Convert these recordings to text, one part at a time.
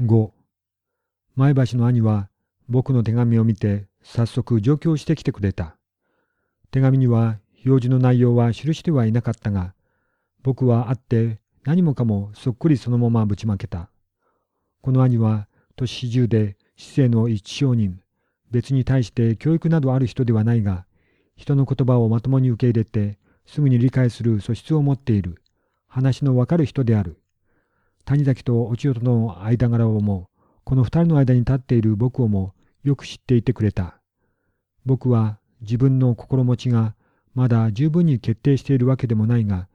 5前橋の兄は僕の手紙を見て早速上京してきてくれた。手紙には表示の内容は記してはいなかったが、僕は会って何もかもそっくりそのままぶちまけた。この兄は年始中で市政の一商人、別に対して教育などある人ではないが、人の言葉をまともに受け入れて、すぐに理解する素質を持っている、話のわかる人である。谷崎とお千代との間柄をも、この二人の間に立っている僕をもよく知っていてくれた。僕は自分の心持ちがまだ十分に決定しているわけでもないが、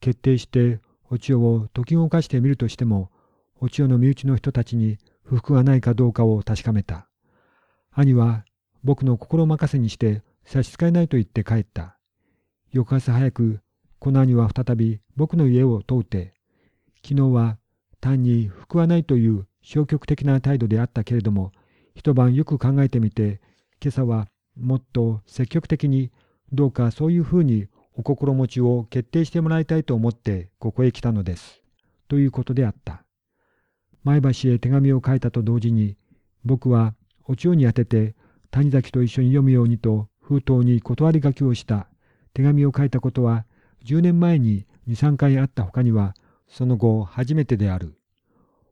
決定してお千代を解き動かしてみるとしても、お千代の身内の人たちに不服がないかどうかを確かめた。兄は僕の心任せにして差し支えないと言って帰った。翌朝早く、この兄は再び僕の家を通って、昨日は単に服はないという消極的な態度であったけれども、一晩よく考えてみて、今朝はもっと積極的にどうかそういうふうにお心持ちを決定してもらいたいと思ってここへ来たのです。ということであった。前橋へ手紙を書いたと同時に、僕はお千代に宛てて谷崎と一緒に読むようにと封筒に断り書きをした手紙を書いたことは10年前に2、3回あったほかにはその後初めてである。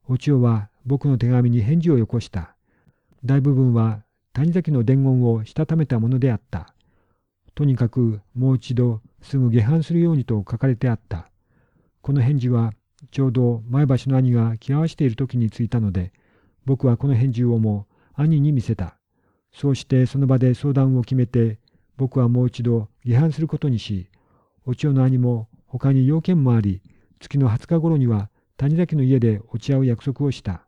お千代は僕の手紙に返事をよこした。大部分は谷崎の伝言をしたためたものであった。とにかくもう一度すぐ下藩するようにと書かれてあった。この返事はちょうど前橋の兄が気合わしている時に着いたので、僕はこの返事をも兄に見せた。そうしてその場で相談を決めて、僕はもう一度下藩することにし、お千代の兄も他に要件もあり、月の20日頃には谷崎の家で落ち合う約束をした。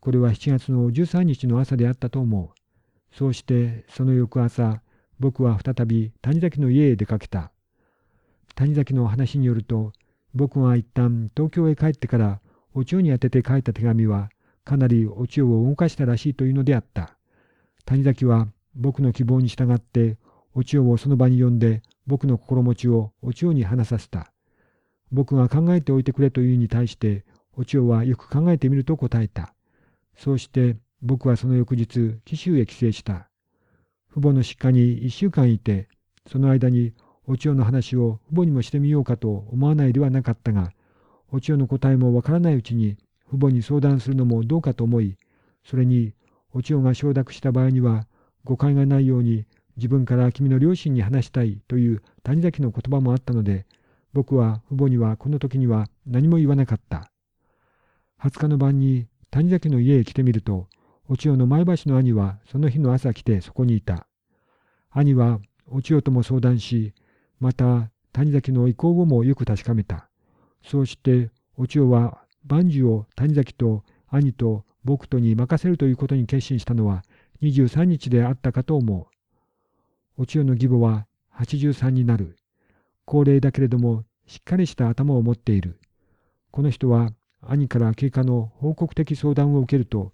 これは7月の13日の朝であったと思う。そうしてその翌朝、僕は再び谷崎の家へ出かけた。谷崎の話によると、僕が一旦東京へ帰ってからお千代に宛てて書いた手紙は、かなりお千代を動かしたらしいというのであった。谷崎は僕の希望に従ってお千代をその場に呼んで僕の心持ちをお千代に話させた。僕が考えておいてくれというに対してお千代はよく考えてみると答えた。そうして僕はその翌日紀州へ帰省した。父母の実家に一週間いてその間にお千代の話を父母にもしてみようかと思わないではなかったがお千代の答えもわからないうちに父母に相談するのもどうかと思い、それに、お千代が承諾した場合には、誤解がないように自分から君の両親に話したいという谷崎の言葉もあったので、僕は父母にはこの時には何も言わなかった。20日の晩に谷崎の家へ来てみると、お千代の前橋の兄はその日の朝来てそこにいた。兄はお千代とも相談し、また谷崎の意向をもよく確かめた。そうしてお千代は万事を谷崎と兄と僕とに任せるということに決心したのは23日であったかと思う。お千代の義母は83になる。高齢だけれどもしっかりした頭を持っている。この人は兄から経過の報告的相談を受けると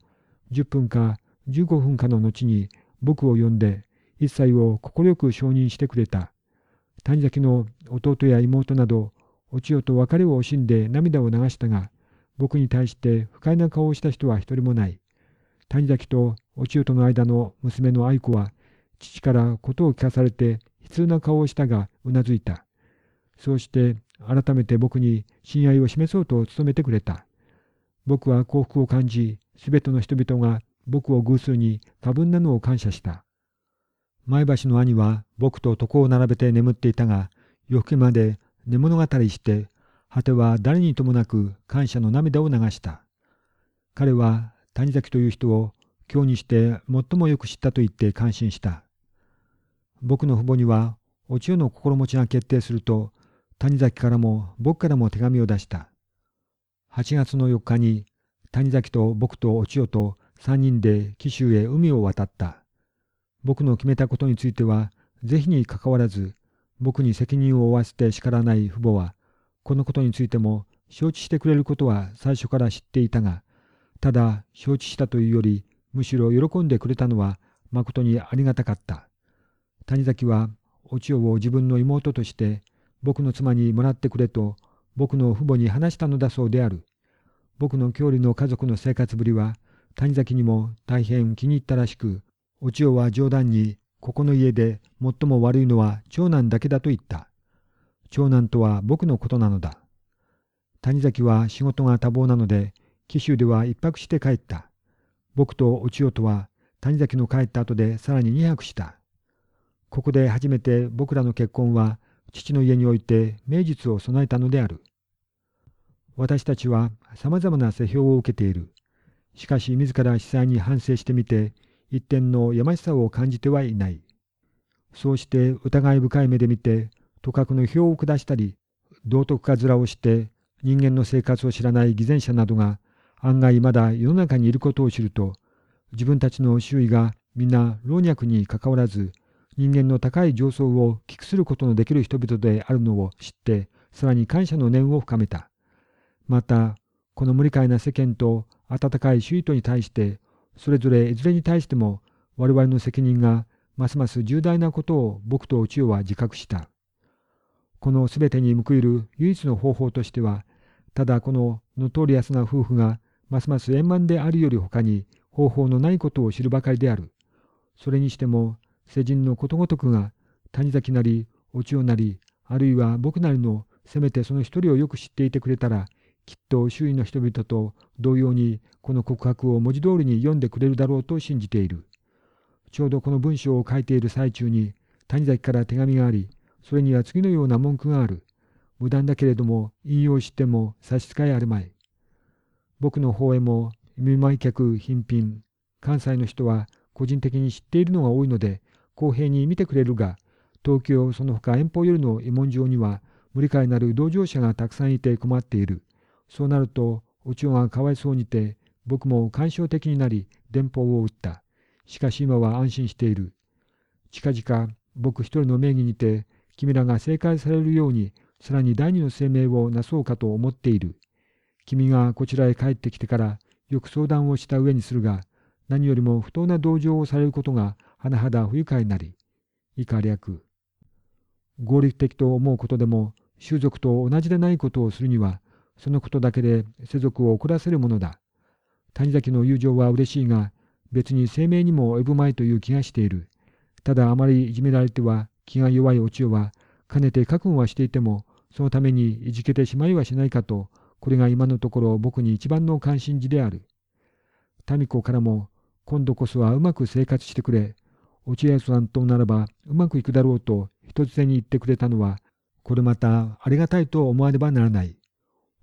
10分か15分かの後に僕を呼んで一切を快く承認してくれた。谷崎の弟や妹などお千代と別れを惜しんで涙を流したが僕に対して不快な顔をした人は一人もない。谷崎とお千代との間の娘の愛子は、父からことを聞かされて悲痛な顔をしたがうなずいた。そうして改めて僕に親愛を示そうと努めてくれた。僕は幸福を感じ、すべての人々が僕を偶数に過分なのを感謝した。前橋の兄は僕と床を並べて眠っていたが、夜更けまで寝物語して果ては誰にともなく感謝の涙を流した。彼は谷崎という人を今日にして最もよく知ったと言って感心した。僕の父母にはお千代の心持ちが決定すると谷崎からも僕からも手紙を出した。8月の4日に谷崎と僕とお千代と3人で紀州へ海を渡った。僕の決めたことについては是非にかかわらず僕に責任を負わせて叱らない父母はこのことについても承知してくれることは最初から知っていたが、ただ承知したというより、むしろ喜んでくれたのは誠にありがたかった。谷崎はお千代を自分の妹として僕の妻にもらってくれと僕の父母に話したのだそうである。僕の郷里の家族の生活ぶりは谷崎にも大変気に入ったらしく、お千代は冗談に、ここの家で最も悪いのは長男だけだと言った。長男とは僕のことなのだ。谷崎は仕事が多忙なので、紀州では一泊して帰った。僕とお千代とは谷崎の帰った後でさらに二泊した。ここで初めて僕らの結婚は父の家において名実を備えたのである。私たちは様々な世評を受けている。しかし自ら司祭に反省してみて、一点のやましさを感じてはいない。そうして疑い深い目で見て、とかくの票を下したり、道徳か面をして人間の生活を知らない偽善者などが案外まだ世の中にいることを知ると、自分たちの周囲がみんな老若にかかわらず、人間の高い上層を聞くすることのできる人々であるのを知って、さらに感謝の念を深めた。また、この無理解な世間と温かい周囲とに対して、それぞれいずれに対しても我々の責任がますます重大なことを僕と千代は自覚した。このすべてに報いる唯一の方法としては、ただこのノトリアスな夫婦がますます円満であるより他に方法のないことを知るばかりである。それにしても世人のことごとくが谷崎なりお千代なりあるいは僕なりのせめてその一人をよく知っていてくれたらきっと周囲の人々と同様にこの告白を文字通りに読んでくれるだろうと信じている。ちょうどこの文章を書いている最中に谷崎から手紙があり、それには次のような文句がある。無断だけれども引用しても差し支えあるまい。僕の方へも見舞い客品品、関西の人は個人的に知っているのが多いので、公平に見てくれるが、東京その他遠方よりの慰問場には無理解なる同乗者がたくさんいて困っている。そうなると、お千代がかわいそうにて、僕も感傷的になり、電報を打った。しかし今は安心している。近々、僕一人の名義にて、君らが正解されるように、さらに第二の声明をなそうかと思っている。君がこちらへ帰ってきてからよく相談をした上にするが、何よりも不当な同情をされることが甚だ不愉快なり、以下略。合理的と思うことでも、種族と同じでないことをするには、そのことだけで世俗を怒らせるものだ。谷崎の友情は嬉しいが、別に生命にも及ぶまいという気がしている。ただあまりいじめられては気が弱いお千代は、かねて覚悟はしていても、そのためにいじけてしまいはしないかと、これが今のところ僕に一番の関心事である。民子からも、今度こそはうまく生活してくれ。落合さんとならばうまくいくだろうと一つに言ってくれたのは、これまたありがたいと思わねばならない。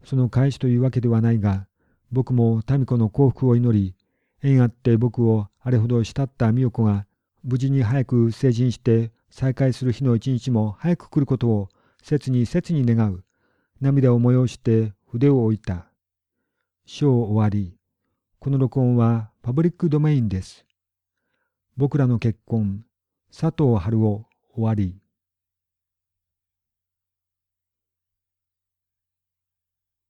その返しというわけではないが、僕も民子の幸福を祈り、縁あって僕をあれほど慕った美代子が、無事に早く成人して再会する日の一日も早く来ることを切に切に願う。涙を催して筆を置いた。章終わり。この録音はパブリックドメインです。僕らの結婚、佐藤春夫終わり。